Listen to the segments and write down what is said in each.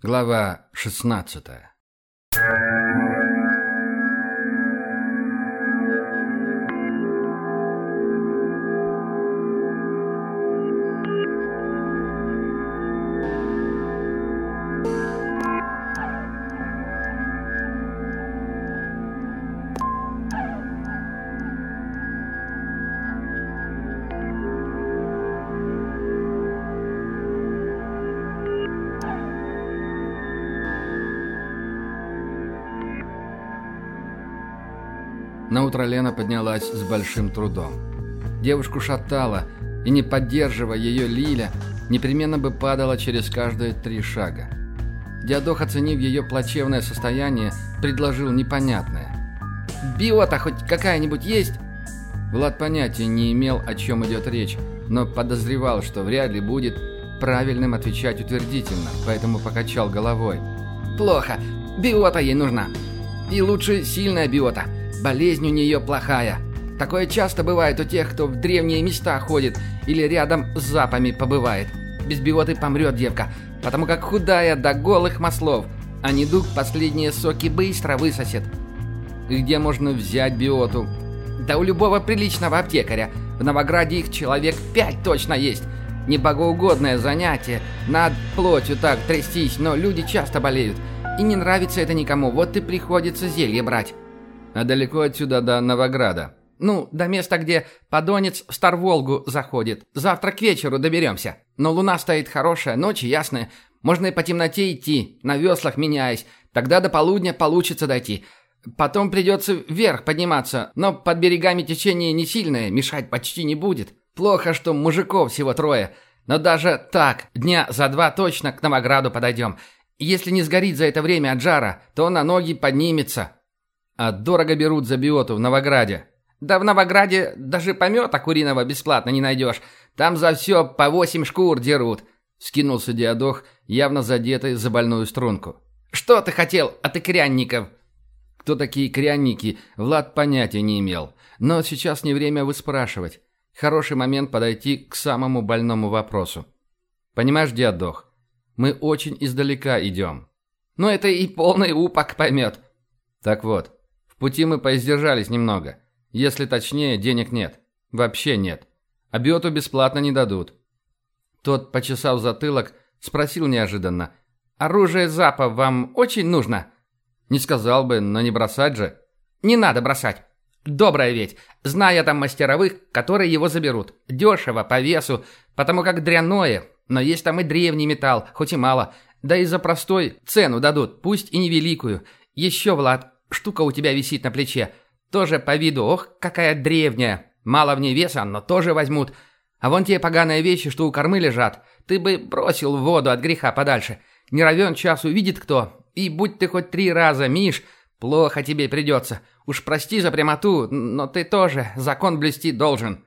Глава 16 утро поднялась с большим трудом. Девушку шатало, и не поддерживая ее Лиля, непременно бы падала через каждые три шага. Диадох, оценив ее плачевное состояние, предложил непонятное. «Биота хоть какая-нибудь есть?» Влад понятия не имел, о чем идет речь, но подозревал, что вряд ли будет правильным отвечать утвердительно, поэтому покачал головой. «Плохо. Биота ей нужна. И лучше сильная биота. Болезнь у нее плохая. Такое часто бывает у тех, кто в древние места ходит или рядом с запами побывает. Без биоты помрет девка, потому как худая до голых маслов, а недуг последние соки быстро высосет. Где можно взять биоту? Да у любого приличного аптекаря. В Новограде их человек пять точно есть. Не богоугодное занятие. Над плотью так трястись, но люди часто болеют. И не нравится это никому, вот и приходится зелье брать. А далеко отсюда до Новограда? Ну, до места, где подонец в Старволгу заходит. Завтра к вечеру доберемся. Но луна стоит хорошая, ночи ясная. Можно и по темноте идти, на веслах меняясь. Тогда до полудня получится дойти. Потом придется вверх подниматься, но под берегами течение не сильное, мешать почти не будет. Плохо, что мужиков всего трое. Но даже так, дня за два точно к Новограду подойдем. Если не сгорит за это время от жара, то на ноги поднимется. А дорого берут за биоту в Новограде. Да в Новограде даже помета куриного бесплатно не найдешь. Там за все по восемь шкур дерут. Скинулся Диадох, явно задетый за больную струнку. «Что ты хотел от икрянников?» Кто такие крянники, Влад понятия не имел. Но сейчас не время выспрашивать. Хороший момент подойти к самому больному вопросу. Понимаешь, Диадох, мы очень издалека идем. Ну это и полный упак поймет. Так вот, пути мы поиздержались немного. Если точнее, денег нет. Вообще нет. А биоту бесплатно не дадут. Тот, почесав затылок, спросил неожиданно. «Оружие Запа вам очень нужно?» «Не сказал бы, но не бросать же». «Не надо бросать. Добрая ведь. Зная там мастеровых, которые его заберут. Дешево, по весу, потому как дряное. Но есть там и древний металл, хоть и мало. Да и за простой цену дадут, пусть и невеликую. Еще, Влад, Штука у тебя висит на плече. Тоже по виду, ох, какая древняя. Мало в ней веса, но тоже возьмут. А вон те поганые вещи, что у кормы лежат. Ты бы бросил в воду от греха подальше. Не равен час увидит кто. И будь ты хоть три раза, Миш, плохо тебе придется. Уж прости за прямоту, но ты тоже закон блюсти должен.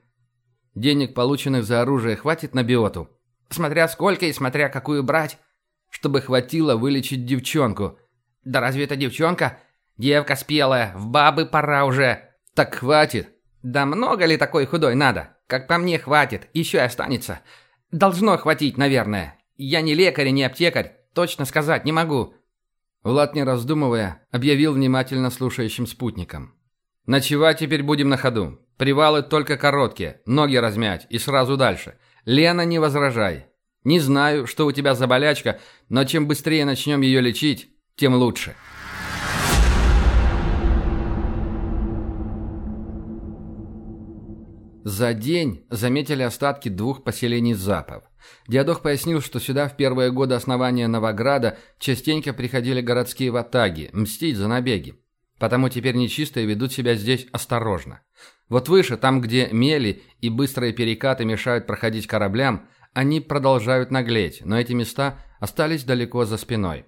Денег, полученных за оружие, хватит на биоту. Смотря сколько и смотря какую брать. Чтобы хватило вылечить девчонку. Да разве это девчонка? Девка спелая, в бабы пора уже. Так хватит. Да много ли такой худой надо? Как по мне, хватит. Еще и останется. Должно хватить, наверное. Я не лекарь и не аптекарь. Точно сказать не могу. Влад, не раздумывая, объявил внимательно слушающим спутникам. «Ночевать теперь будем на ходу. Привалы только короткие, ноги размять и сразу дальше. Лена, не возражай. Не знаю, что у тебя за болячка, но чем быстрее начнем ее лечить, тем лучше». За день заметили остатки двух поселений запов. Диадох пояснил, что сюда в первые годы основания Новограда частенько приходили городские ватаги мстить за набеги. Потому теперь нечистые ведут себя здесь осторожно. Вот выше, там, где мели и быстрые перекаты мешают проходить кораблям, они продолжают наглеть, но эти места остались далеко за спиной.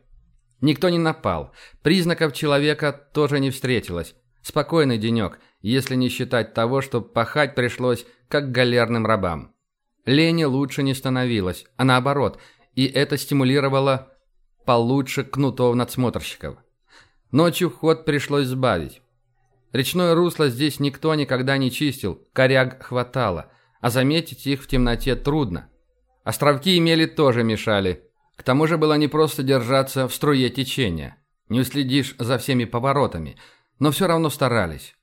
Никто не напал. Признаков человека тоже не встретилось. Спокойный денек, если не считать того, что пахать пришлось, как галерным рабам. Лени лучше не становилось, а наоборот, и это стимулировало получше кнутов надсмотрщиков. Ночью ход пришлось сбавить. Речное русло здесь никто никогда не чистил, коряг хватало, а заметить их в темноте трудно. Островки имели тоже мешали. К тому же было непросто держаться в струе течения. Не уследишь за всеми поворотами, но все равно старались.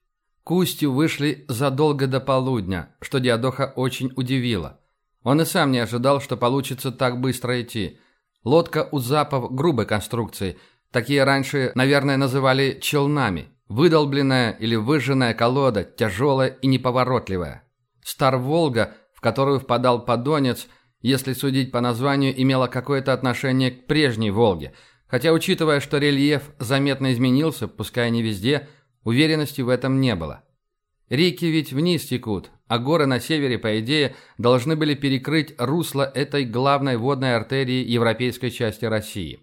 К устью вышли задолго до полудня, что Диадоха очень удивило. Он и сам не ожидал, что получится так быстро идти. Лодка у запов грубой конструкции. Такие раньше, наверное, называли челнами. Выдолбленная или выжженная колода, тяжелая и неповоротливая. Стар-Волга, в которую впадал Подонец, если судить по названию, имела какое-то отношение к прежней Волге. Хотя, учитывая, что рельеф заметно изменился, пускай не везде, уверенности в этом не было. Реки ведь вниз текут, а горы на севере, по идее, должны были перекрыть русло этой главной водной артерии европейской части России.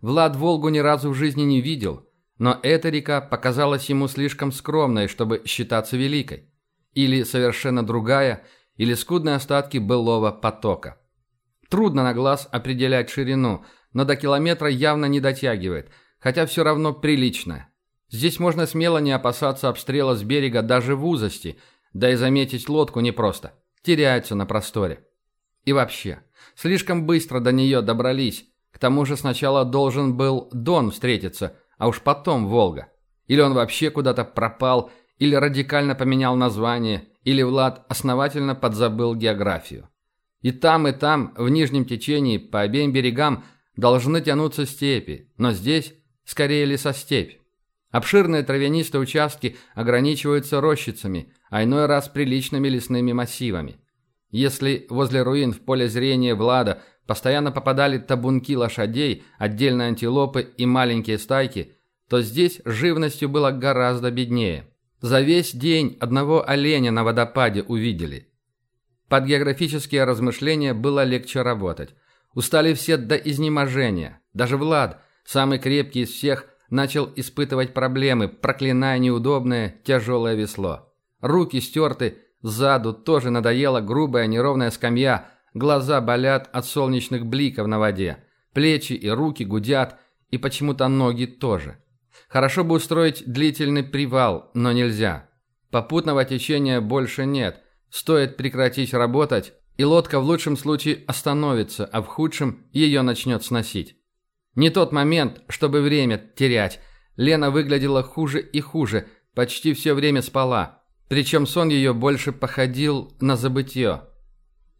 Влад Волгу ни разу в жизни не видел, но эта река показалась ему слишком скромной, чтобы считаться великой. Или совершенно другая, или скудные остатки былого потока. Трудно на глаз определять ширину, но до километра явно не дотягивает, хотя все равно приличная. Здесь можно смело не опасаться обстрела с берега даже в узости, да и заметить лодку непросто. Теряется на просторе. И вообще, слишком быстро до нее добрались. К тому же сначала должен был Дон встретиться, а уж потом Волга. Или он вообще куда-то пропал, или радикально поменял название, или Влад основательно подзабыл географию. И там, и там, в нижнем течении, по обеим берегам, должны тянуться степи, но здесь скорее лесостепь. Обширные травянистые участки ограничиваются рощицами, а иной раз приличными лесными массивами. Если возле руин в поле зрения Влада постоянно попадали табунки лошадей, отдельные антилопы и маленькие стайки, то здесь живностью было гораздо беднее. За весь день одного оленя на водопаде увидели. Под географические размышления было легче работать. Устали все до изнеможения. Даже Влад, самый крепкий из всех, начал испытывать проблемы, проклиная неудобное, тяжелое весло. Руки стерты, сзаду тоже надоела грубая неровная скамья, глаза болят от солнечных бликов на воде, плечи и руки гудят, и почему-то ноги тоже. Хорошо бы устроить длительный привал, но нельзя. Попутного течения больше нет, стоит прекратить работать, и лодка в лучшем случае остановится, а в худшем ее начнет сносить. Не тот момент, чтобы время терять. Лена выглядела хуже и хуже, почти все время спала. Причем сон ее больше походил на забытье.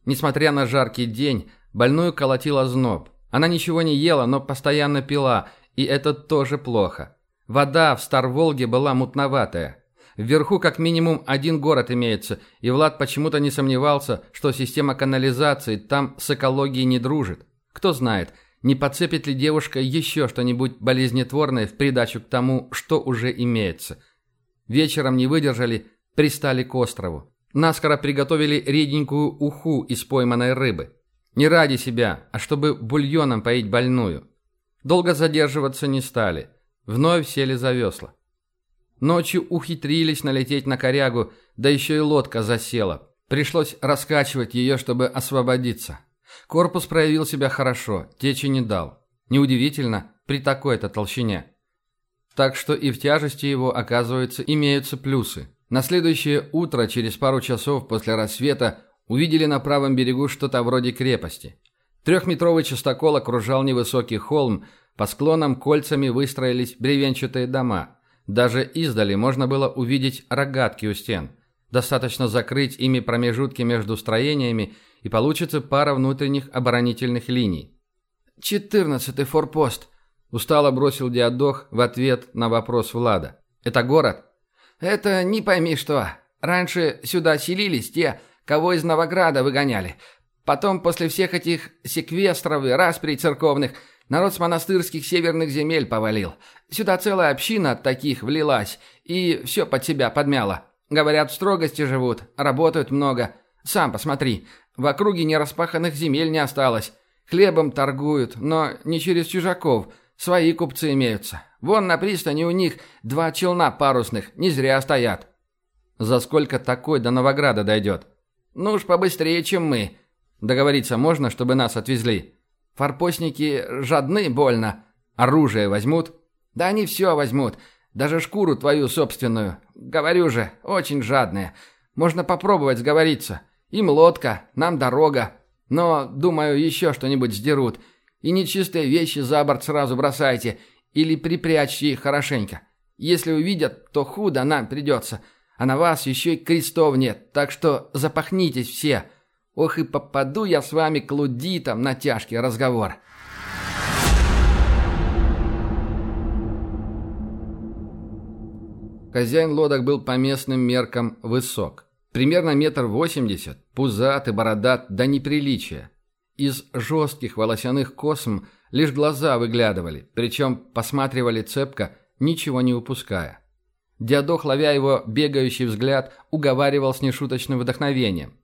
Несмотря на жаркий день, больную колотила зноб. Она ничего не ела, но постоянно пила, и это тоже плохо. Вода в Стар-Волге была мутноватая. Вверху как минимум один город имеется, и Влад почему-то не сомневался, что система канализации там с экологией не дружит. Кто знает – не подцепит ли девушка еще что-нибудь болезнетворное в придачу к тому, что уже имеется? Вечером не выдержали, пристали к острову. Наскоро приготовили реденькую уху из пойманной рыбы. Не ради себя, а чтобы бульоном поить больную. Долго задерживаться не стали. Вновь сели за весла. Ночью ухитрились налететь на корягу, да еще и лодка засела. Пришлось раскачивать ее, чтобы освободиться. Корпус проявил себя хорошо, течи не дал. Неудивительно, при такой-то толщине. Так что и в тяжести его, оказывается, имеются плюсы. На следующее утро, через пару часов после рассвета, увидели на правом берегу что-то вроде крепости. Трехметровый частокол окружал невысокий холм, по склонам кольцами выстроились бревенчатые дома. Даже издали можно было увидеть рогатки у стен. Достаточно закрыть ими промежутки между строениями – и получится пара внутренних оборонительных линий. «Четырнадцатый форпост», – устало бросил Диадох в ответ на вопрос Влада. «Это город?» «Это не пойми что. Раньше сюда селились те, кого из Новограда выгоняли. Потом, после всех этих секвестров и расприй церковных, народ с монастырских северных земель повалил. Сюда целая община таких влилась, и все под себя подмяло. Говорят, в строгости живут, работают много. Сам посмотри, в округе нераспаханных земель не осталось. Хлебом торгуют, но не через чужаков. Свои купцы имеются. Вон на пристани у них два челна парусных, не зря стоят. За сколько такой до Новограда дойдет? Ну уж побыстрее, чем мы. Договориться можно, чтобы нас отвезли? Форпостники жадны больно. Оружие возьмут? Да они все возьмут. Даже шкуру твою собственную. Говорю же, очень жадные. Можно попробовать сговориться. Им лодка, нам дорога. Но, думаю, еще что-нибудь сдерут. И нечистые вещи за борт сразу бросайте или припрячьте их хорошенько. Если увидят, то худо нам придется. А на вас еще и крестов нет, так что запахнитесь все. Ох и попаду я с вами к лудитам на тяжкий разговор». Хозяин лодок был по местным меркам высок. Примерно метр восемьдесят, пузат и бородат до неприличия. Из жестких волосяных косм лишь глаза выглядывали, причем посматривали цепко, ничего не упуская. Диадох, ловя его бегающий взгляд, уговаривал с нешуточным вдохновением.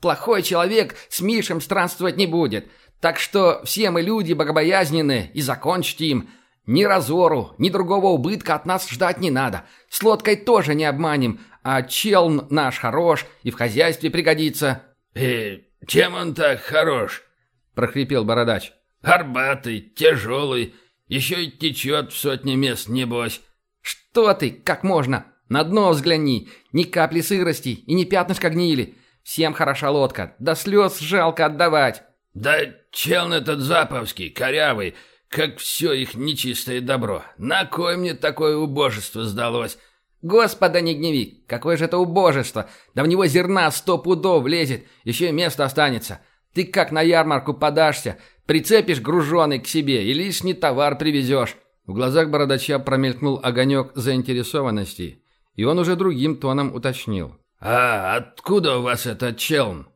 «Плохой человек с Мишем странствовать не будет, так что все мы люди богобоязненные, и закончите им. Ни разору, ни другого убытка от нас ждать не надо. С лодкой тоже не обманем, а челн наш хорош и в хозяйстве пригодится». «Э, чем он так хорош?» – прохрипел бородач. «Горбатый, тяжелый, еще и течет в сотни мест, небось». «Что ты? Как можно? На дно взгляни. Ни капли сырости и ни пятнышка гнили. Всем хороша лодка. До слез жалко отдавать». «Да челн этот заповский, корявый, как все их нечистое добро. На кой мне такое убожество сдалось?» «Господа, не гневи! Какое же это убожество! Да в него зерна сто пудов влезет, еще и место останется. Ты как на ярмарку подашься, прицепишь груженый к себе и лишний товар привезешь». В глазах бородача промелькнул огонек заинтересованности, и он уже другим тоном уточнил. «А откуда у вас этот челн?»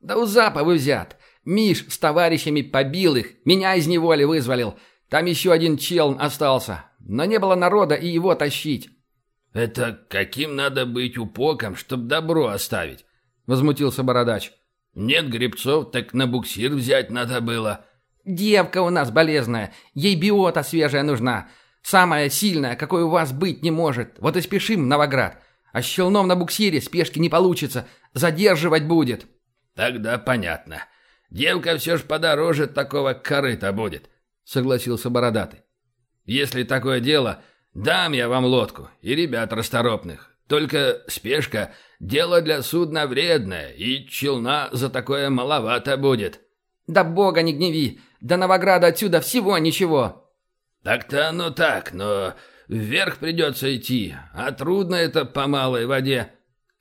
«Да у Заповы взят. Миш с товарищами побил их, меня из неволи вызволил. Там еще один челн остался, но не было народа и его тащить». «Это каким надо быть упоком, чтоб добро оставить?» — возмутился бородач. «Нет грибцов, так на буксир взять надо было». «Девка у нас болезная, ей биота свежая нужна. Самая сильная, какой у вас быть не может. Вот и спешим Новоград. А с челном на буксире спешки не получится, задерживать будет». «Тогда понятно. Девка все ж подороже такого корыта будет», — согласился Бородатый. «Если такое дело, дам я вам лодку и ребят расторопных. Только спешка — дело для судна вредное, и челна за такое маловато будет». «Да бога не гневи! До Новограда отсюда всего ничего!» «Так-то оно так, но вверх придется идти, а трудно это по малой воде».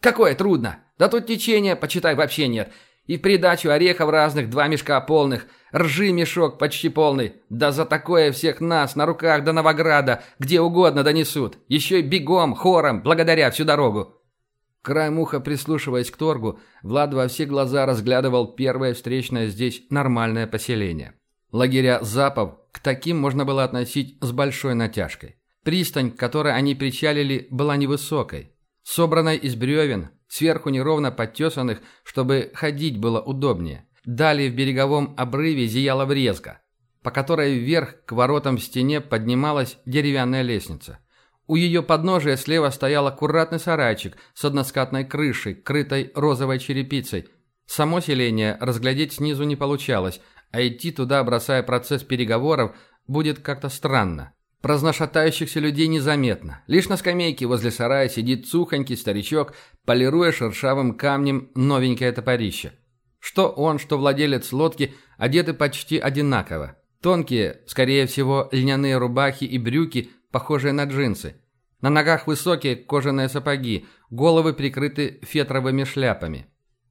«Какое трудно? Да тут течения, почитай, вообще нет. И в придачу орехов разных два мешка полных, ржи мешок почти полный. Да за такое всех нас на руках до Новограда, где угодно донесут. Еще и бегом, хором, благодаря всю дорогу». Краем уха, прислушиваясь к торгу, Влад во все глаза разглядывал первое встречное здесь нормальное поселение. Лагеря Запов к таким можно было относить с большой натяжкой. Пристань, к которой они причалили, была невысокой. Собранной из бревен, сверху неровно подтесанных, чтобы ходить было удобнее. Далее в береговом обрыве зияла врезка, по которой вверх к воротам в стене поднималась деревянная лестница. У ее подножия слева стоял аккуратный сарайчик с односкатной крышей, крытой розовой черепицей. Само селение разглядеть снизу не получалось, а идти туда, бросая процесс переговоров, будет как-то странно. Праздношатающихся людей незаметно. Лишь на скамейке возле сарая сидит сухонький старичок, полируя шершавым камнем новенькое топорище. Что он, что владелец лодки одеты почти одинаково. Тонкие, скорее всего, льняные рубахи и брюки, похожие на джинсы. На ногах высокие кожаные сапоги, головы прикрыты фетровыми шляпами.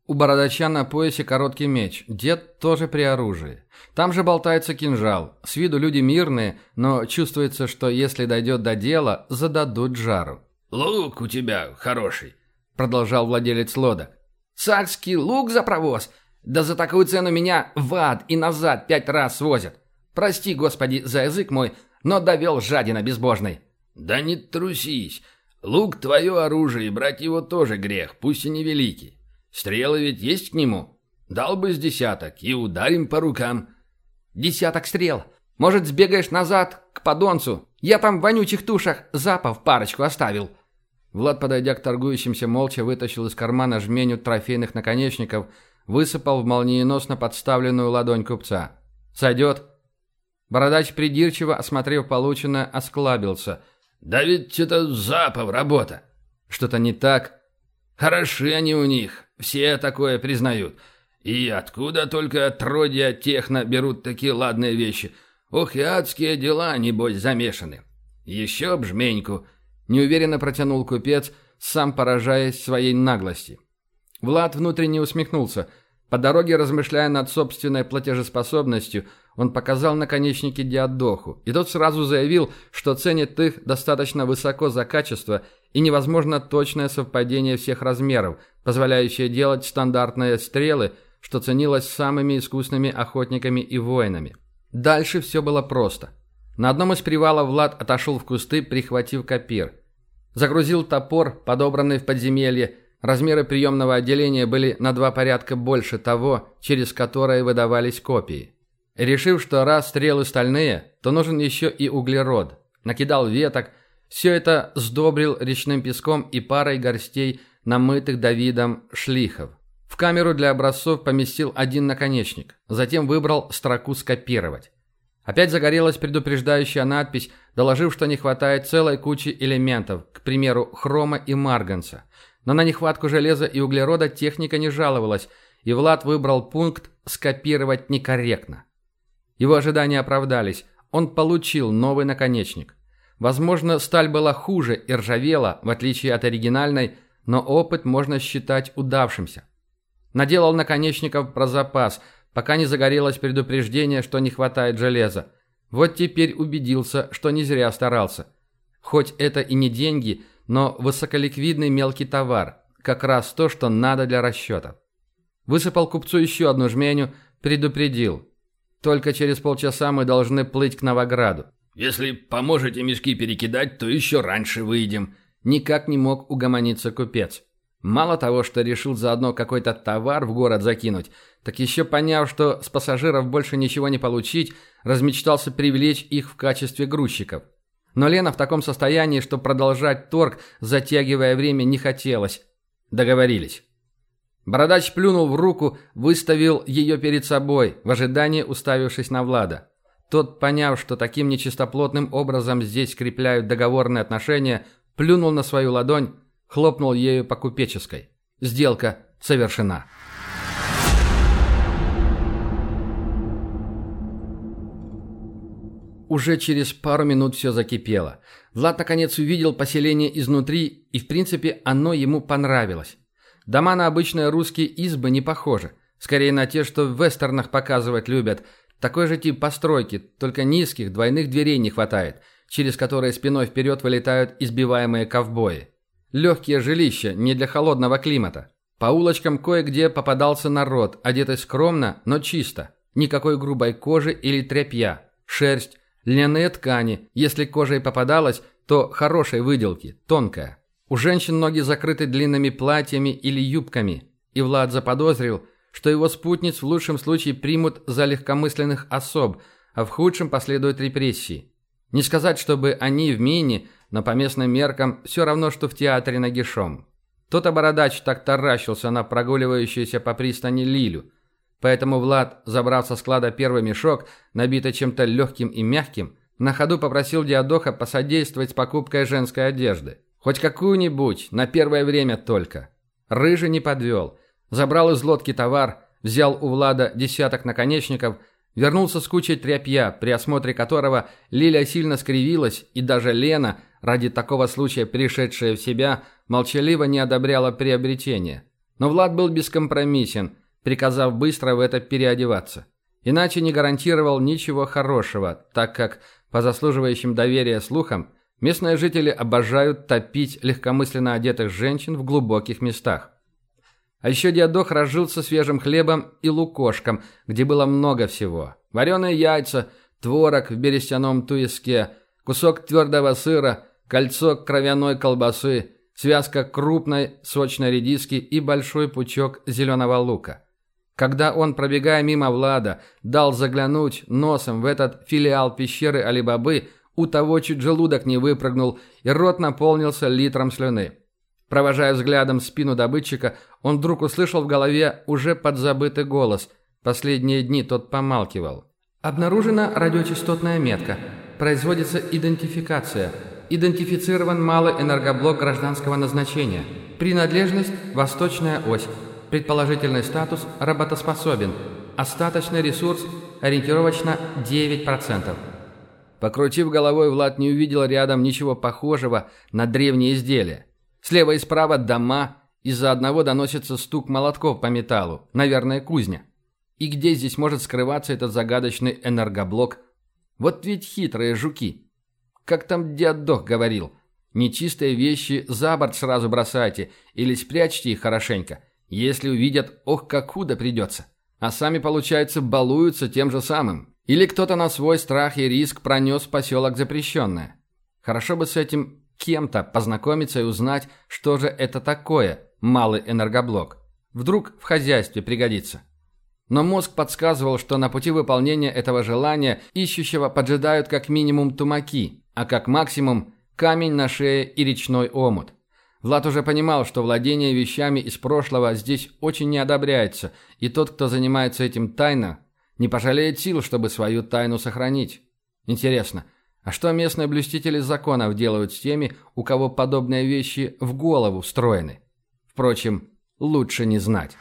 У бородача на поясе короткий меч, дед тоже при оружии. Там же болтается кинжал. С виду люди мирные, но чувствуется, что если дойдет до дела, зададут жару. «Лук у тебя хороший», — продолжал владелец лодок. «Царский лук за провоз? Да за такую цену меня в ад и назад пять раз свозят. Прости, господи, за язык мой, но довел жадина безбожный». «Да не трусись. Лук — твое оружие, брать его тоже грех, пусть и невеликий. Стрелы ведь есть к нему? Дал бы с десяток и ударим по рукам. Десяток стрел. Может, сбегаешь назад, к подонцу? Я там в вонючих тушах запов парочку оставил. Влад, подойдя к торгующимся, молча вытащил из кармана жменю трофейных наконечников, высыпал в молниеносно подставленную ладонь купца. «Сойдет?» Бородач, придирчиво осмотрев полученное, осклабился. «Да ведь это запов работа!» «Что-то не так?» «Хороши они у них. Все такое признают. И откуда только отродья техно берут такие ладные вещи? Ох, и адские дела, небось, замешаны. Еще б жменьку. Неуверенно протянул купец, сам поражаясь своей наглости. Влад внутренне усмехнулся. По дороге, размышляя над собственной платежеспособностью, он показал наконечники Диадоху, и тот сразу заявил, что ценит их достаточно высоко за качество и невозможно точное совпадение всех размеров, позволяющее делать стандартные стрелы, что ценилось самыми искусными охотниками и воинами. Дальше все было просто. На одном из привалов Влад отошел в кусты, прихватив копир. Загрузил топор, подобранный в подземелье, Размеры приемного отделения были на два порядка больше того, через которое выдавались копии. Решив, что раз стрелы стальные, то нужен еще и углерод. Накидал веток, все это сдобрил речным песком и парой горстей, намытых Давидом шлихов. В камеру для образцов поместил один наконечник, затем выбрал строку «Скопировать». Опять загорелась предупреждающая надпись, доложив, что не хватает целой кучи элементов, к примеру, хрома и марганца. Но на нехватку железа и углерода техника не жаловалась, и Влад выбрал пункт «скопировать некорректно». Его ожидания оправдались, он получил новый наконечник. Возможно, сталь была хуже и ржавела, в отличие от оригинальной, но опыт можно считать удавшимся. Наделал наконечников про запас, пока не загорелось предупреждение, что не хватает железа. Вот теперь убедился, что не зря старался. Хоть это и не деньги – но высоколиквидный мелкий товар, как раз то, что надо для расчетов. Высыпал купцу еще одну жменю, предупредил. Только через полчаса мы должны плыть к Новограду. Если поможете мешки перекидать, то еще раньше выйдем. Никак не мог угомониться купец. Мало того, что решил заодно какой-то товар в город закинуть, так еще поняв, что с пассажиров больше ничего не получить, размечтался привлечь их в качестве грузчиков. Но Лена в таком состоянии, что продолжать торг, затягивая время, не хотелось. Договорились. Бородач плюнул в руку, выставил ее перед собой, в ожидании уставившись на Влада. Тот, поняв, что таким нечистоплотным образом здесь скрепляют договорные отношения, плюнул на свою ладонь, хлопнул ею по купеческой. Сделка совершена. Уже через пару минут все закипело. Влад наконец увидел поселение изнутри, и в принципе оно ему понравилось. Дома на обычные русские избы не похожи. Скорее на те, что в вестернах показывать любят. Такой же тип постройки, только низких, двойных дверей не хватает, через которые спиной вперед вылетают избиваемые ковбои. Легкие жилища, не для холодного климата. По улочкам кое-где попадался народ, одетый скромно, но чисто. Никакой грубой кожи или тряпья. Шерсть, Льняные ткани, если кожа и попадалась, то хорошей выделки, тонкая. У женщин ноги закрыты длинными платьями или юбками, и Влад заподозрил, что его спутниц в лучшем случае примут за легкомысленных особ, а в худшем последуют репрессии. Не сказать, чтобы они в мини, но по местным меркам все равно, что в театре нагишом. Тот обородач так таращился на прогуливающуюся по пристани Лилю – Поэтому Влад, забрав со склада первый мешок, набитый чем-то легким и мягким, на ходу попросил Диадоха посодействовать с покупкой женской одежды. Хоть какую-нибудь, на первое время только. Рыжий не подвел. Забрал из лодки товар, взял у Влада десяток наконечников, вернулся с кучей тряпья, при осмотре которого Лиля сильно скривилась, и даже Лена, ради такого случая пришедшая в себя, молчаливо не одобряла приобретение. Но Влад был бескомпромиссен – приказав быстро в это переодеваться. Иначе не гарантировал ничего хорошего, так как, по заслуживающим доверия слухам, местные жители обожают топить легкомысленно одетых женщин в глубоких местах. А еще Диадох разжился свежим хлебом и лукошком, где было много всего. Вареные яйца, творог в берестяном туиске, кусок твердого сыра, кольцо кровяной колбасы, связка крупной сочной редиски и большой пучок зеленого лука. Когда он, пробегая мимо Влада, дал заглянуть носом в этот филиал пещеры Алибабы, у того чуть желудок не выпрыгнул, и рот наполнился литром слюны. Провожая взглядом спину добытчика, он вдруг услышал в голове уже подзабытый голос. Последние дни тот помалкивал. «Обнаружена радиочастотная метка. Производится идентификация. Идентифицирован малый энергоблок гражданского назначения. Принадлежность – Восточная ось. Предположительный статус работоспособен. Остаточный ресурс ориентировочно 9%. Покрутив головой, Влад не увидел рядом ничего похожего на древние изделия. Слева и справа дома, из-за одного доносится стук молотков по металлу, наверное, кузня. И где здесь может скрываться этот загадочный энергоблок? Вот ведь хитрые жуки. Как там дед Дох говорил, нечистые вещи за борт сразу бросайте или спрячьте их хорошенько. Если увидят, ох, как худо придется. А сами, получается, балуются тем же самым. Или кто-то на свой страх и риск пронес поселок запрещенное. Хорошо бы с этим кем-то познакомиться и узнать, что же это такое малый энергоблок. Вдруг в хозяйстве пригодится. Но мозг подсказывал, что на пути выполнения этого желания ищущего поджидают как минимум тумаки, а как максимум камень на шее и речной омут. Влад уже понимал, что владение вещами из прошлого здесь очень не одобряется, и тот, кто занимается этим тайно, не пожалеет сил, чтобы свою тайну сохранить. Интересно, а что местные блюстители законов делают с теми, у кого подобные вещи в голову встроены? Впрочем, лучше не знать.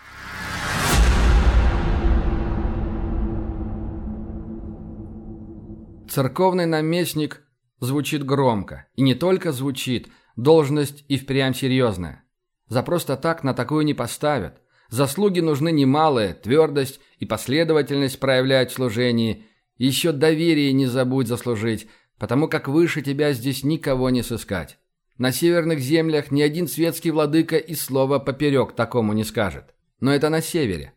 Церковный наместник звучит громко. И не только звучит, должность и впрямь серьезная. За просто так на такую не поставят. Заслуги нужны немалые, твердость и последовательность проявлять в служении. Еще доверие не забудь заслужить, потому как выше тебя здесь никого не сыскать. На северных землях ни один светский владыка и слова поперек такому не скажет. Но это на севере.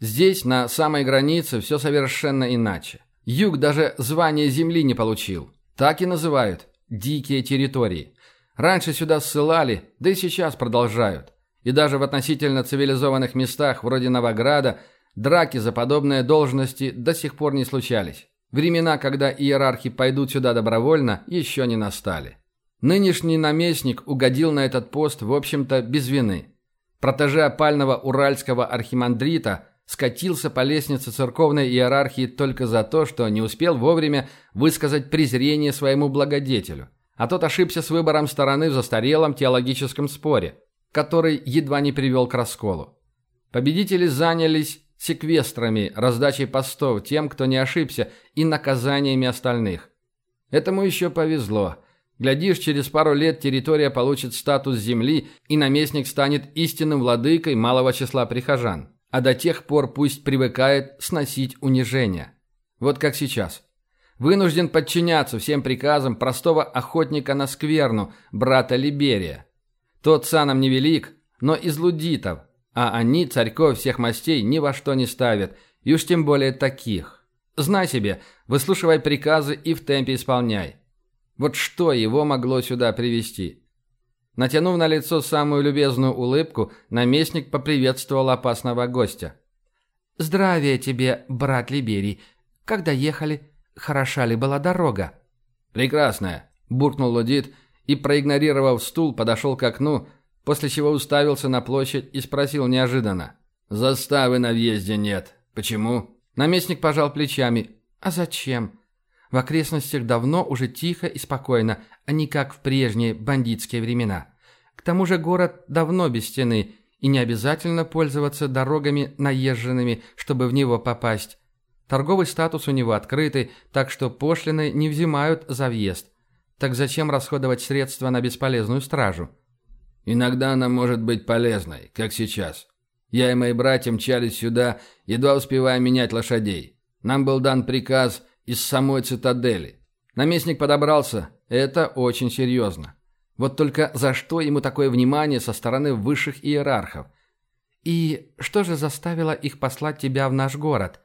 Здесь, на самой границе, все совершенно иначе. Юг даже звание земли не получил. Так и называют – дикие территории. Раньше сюда ссылали, да и сейчас продолжают. И даже в относительно цивилизованных местах, вроде Новограда, драки за подобные должности до сих пор не случались. Времена, когда иерархи пойдут сюда добровольно, еще не настали. Нынешний наместник угодил на этот пост, в общем-то, без вины. Протеже опального уральского архимандрита скатился по лестнице церковной иерархии только за то, что не успел вовремя высказать презрение своему благодетелю, а тот ошибся с выбором стороны в застарелом теологическом споре – который едва не привел к расколу. Победители занялись секвестрами, раздачей постов тем, кто не ошибся, и наказаниями остальных. Этому еще повезло. Глядишь, через пару лет территория получит статус земли, и наместник станет истинным владыкой малого числа прихожан. А до тех пор пусть привыкает сносить унижение. Вот как сейчас. Вынужден подчиняться всем приказам простого охотника на скверну, брата Либерия. Тот саном невелик, но из лудитов, а они царьков всех мастей ни во что не ставят, и уж тем более таких. Знай себе, выслушивай приказы и в темпе исполняй. Вот что его могло сюда привести? Натянув на лицо самую любезную улыбку, наместник поприветствовал опасного гостя. «Здравия тебе, брат Либерий. Когда ехали, хороша ли была дорога?» «Прекрасная», – буркнул Лудит – и, проигнорировав стул, подошел к окну, после чего уставился на площадь и спросил неожиданно. «Заставы на въезде нет. Почему?» Наместник пожал плечами. «А зачем? В окрестностях давно уже тихо и спокойно, а не как в прежние бандитские времена. К тому же город давно без стены, и не обязательно пользоваться дорогами наезженными, чтобы в него попасть. Торговый статус у него открытый, так что пошлины не взимают за въезд. Так зачем расходовать средства на бесполезную стражу? Иногда она может быть полезной, как сейчас. Я и мои братья мчались сюда, едва успевая менять лошадей. Нам был дан приказ из самой цитадели. Наместник подобрался, это очень серьезно. Вот только за что ему такое внимание со стороны высших иерархов? И что же заставило их послать тебя в наш город?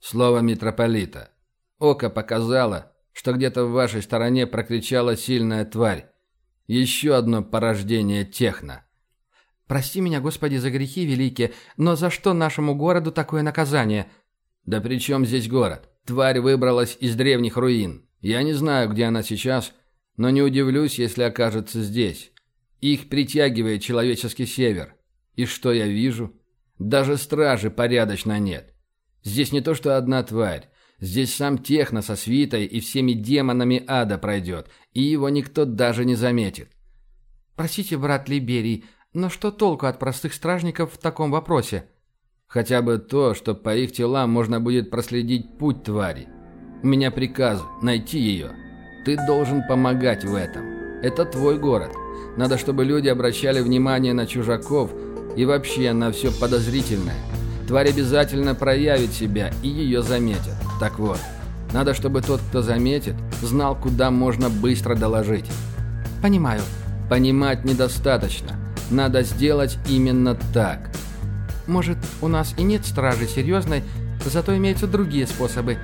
Слово митрополита. Око показало, что где-то в вашей стороне прокричала сильная тварь. Еще одно порождение техно. Прости меня, Господи, за грехи великие, но за что нашему городу такое наказание? Да при чем здесь город? Тварь выбралась из древних руин. Я не знаю, где она сейчас, но не удивлюсь, если окажется здесь. Их притягивает человеческий север. И что я вижу? Даже стражи порядочно нет. Здесь не то, что одна тварь. Здесь сам Техно со свитой и всеми демонами ада пройдет, и его никто даже не заметит. «Простите, брат Либерий, Но что толку от простых стражников в таком вопросе? Хотя бы то, что по их телам можно будет проследить путь твари. У меня приказ найти ее. Ты должен помогать в этом. Это твой город. Надо, чтобы люди обращали внимание на чужаков и вообще на все подозрительное. Тварь обязательно проявит себя и ее заметят. Так вот, надо, чтобы тот, кто заметит, знал, куда можно быстро доложить. Понимаю. Понимать недостаточно. Надо сделать именно так. Может, у нас и нет стражи серьезной, зато имеются другие способы.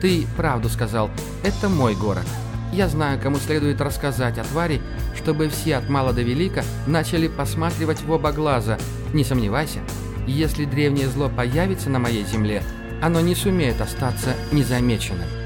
Ты правду сказал, это мой город. Я знаю, кому следует рассказать о твари, чтобы все от мала до велика начали посматривать в оба глаза. Не сомневайся, если древнее зло появится на моей земле, оно не сумеет остаться незамеченным.